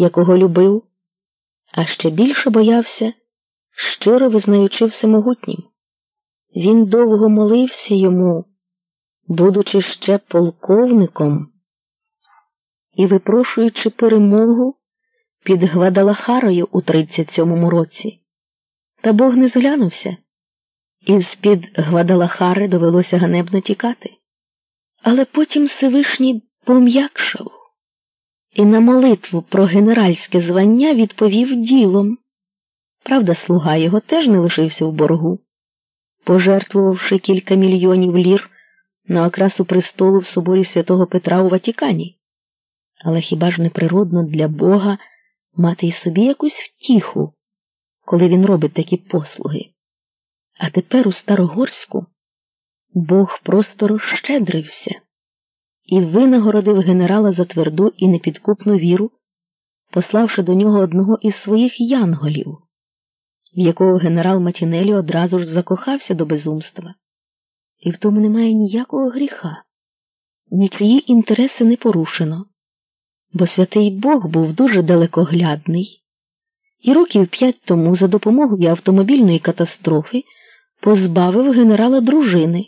якого любив, а ще більше боявся, щиро визнаючи всемогутнім. Він довго молився йому, будучи ще полковником і випрошуючи перемогу під Гвадалахарою у 37-му році. Та Бог не зглянувся, і з-під Гвадалахари довелося ганебно тікати. Але потім Всевишній пом'якшав і на молитву про генеральське звання відповів ділом. Правда, слуга його теж не лишився в боргу, пожертвувавши кілька мільйонів лір на окрасу престолу в соборі святого Петра у Ватікані. Але хіба ж не природно для Бога мати й собі якусь втіху, коли він робить такі послуги? А тепер у Старогорську Бог просто розщедрився і винагородив генерала за тверду і непідкупну віру, пославши до нього одного із своїх янголів, в якого генерал Матінелі одразу ж закохався до безумства. І в тому немає ніякого гріха, нічиї інтереси не порушено, бо святий Бог був дуже далекоглядний, і років п'ять тому за допомогою автомобільної катастрофи позбавив генерала дружини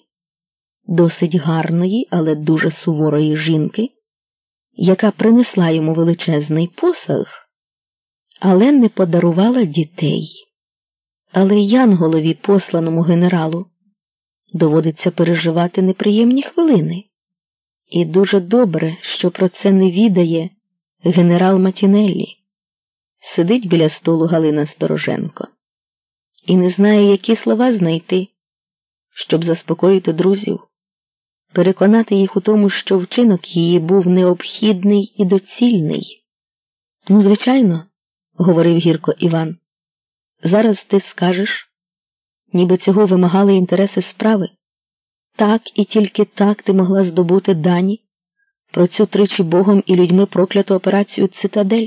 досить гарної, але дуже суворої жінки, яка принесла йому величезний посаг, але не подарувала дітей. Але Янголові, посланому генералу, доводиться переживати неприємні хвилини. І дуже добре, що про це не відає генерал Матінеллі. Сидить біля столу Галина Стороженко і не знає, які слова знайти, щоб заспокоїти друзів переконати їх у тому, що вчинок її був необхідний і доцільний. Ну, звичайно, говорив гірко Іван, зараз ти скажеш, ніби цього вимагали інтереси справи. Так і тільки так ти могла здобути дані про цю тричі Богом і людьми прокляту операцію Цитадель.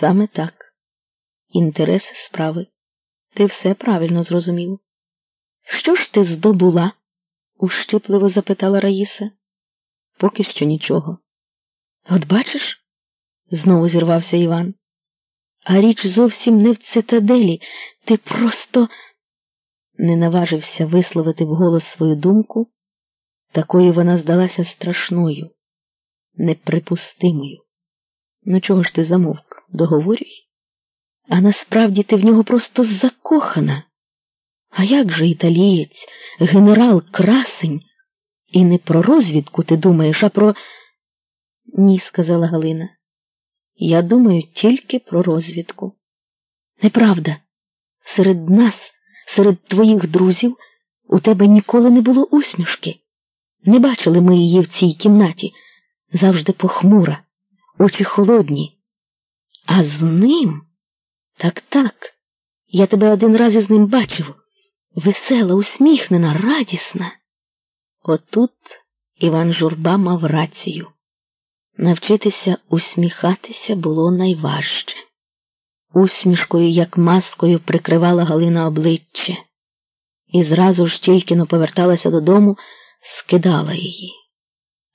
Саме так, інтереси справи. Ти все правильно зрозумів. Що ж ти здобула? Ущипливо запитала Раїса. Поки що нічого. От бачиш? знову зірвався Іван. А річ зовсім не в цитаделі. Ти просто не наважився висловити вголос свою думку, такою вона здалася страшною, неприпустимою. Ну, чого ж ти замовк? Договорюй? А насправді ти в нього просто закохана. А як же італієць, генерал красень? І не про розвідку ти думаєш, а про. Ні, сказала Галина. Я думаю тільки про розвідку. Неправда. Серед нас, серед твоїх друзів, у тебе ніколи не було усмішки. Не бачили ми її в цій кімнаті, завжди похмура, очі холодні. А з ним так так. Я тебе один раз із ним бачив весела, усміхнена, радісна. Отут Іван Журба мав рацію. Навчитися усміхатися було найважче. Усмішкою, як маскою, прикривала Галина обличчя, і зразу ж тільки но поверталася додому, скидала її,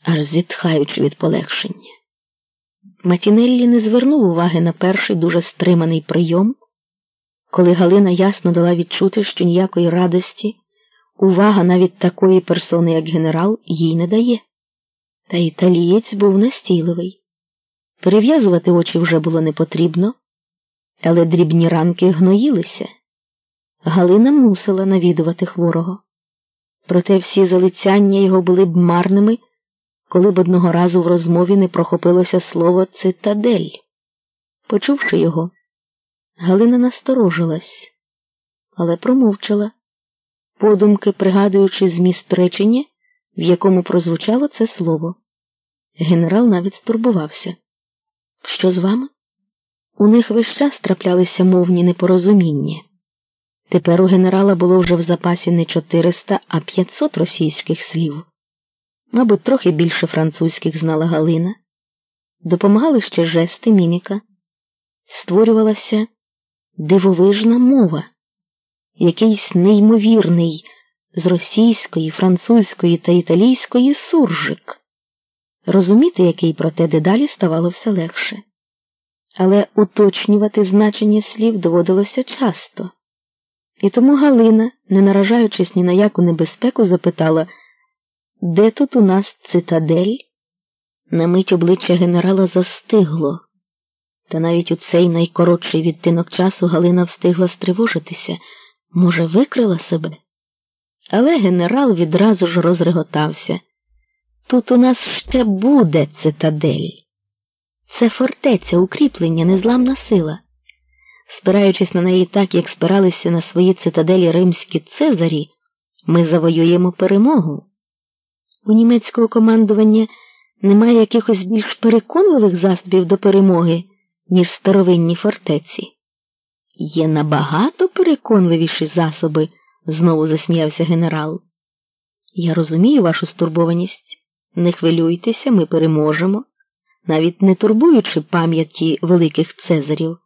аж зітхаючи від полегшення. Матінеллі не звернув уваги на перший дуже стриманий прийом коли Галина ясно дала відчути, що ніякої радості, увага навіть такої персони, як генерал, їй не дає. Та італієць був настійливий. Перев'язувати очі вже було не потрібно, але дрібні ранки гноїлися. Галина мусила навідувати хворого. Проте всі залицяння його були б марними, коли б одного разу в розмові не прохопилося слово цитадель. Почувши його, Галина насторожилась, але промовчала, подумки пригадуючи зміст речення, в якому прозвучало це слово. Генерал навіть стурбувався. Що з вами? У них весь час траплялися мовні непорозуміння. Тепер у генерала було вже в запасі не 400, а 500 російських слів. Мабуть, трохи більше французьких знала Галина. Допомагали ще жести, міміка. Створювалася дивовижна мова, якийсь неймовірний з російської, французької та італійської суржик, розуміти, який проте дедалі ставало все легше. але уточнювати значення слів доводилося часто. І тому Галина, не наражаючись ні на яку небезпеку, запитала, де тут у нас цитадель? На мить обличчя генерала застигло, та навіть у цей найкоротший відтинок часу Галина встигла стривожитися, може, викрила себе. Але генерал відразу ж розреготався. Тут у нас ще буде цитадель. Це фортеця, укріплення, незламна сила. Спираючись на неї так, як спиралися на свої цитаделі римські цезарі, ми завоюємо перемогу. У німецького командування немає якихось більш переконливих засобів до перемоги, ніж старовинні фортеці. Є набагато переконливіші засоби, знову засміявся генерал. Я розумію вашу стурбованість. Не хвилюйтеся, ми переможемо, навіть не турбуючи пам'яті великих цезарів.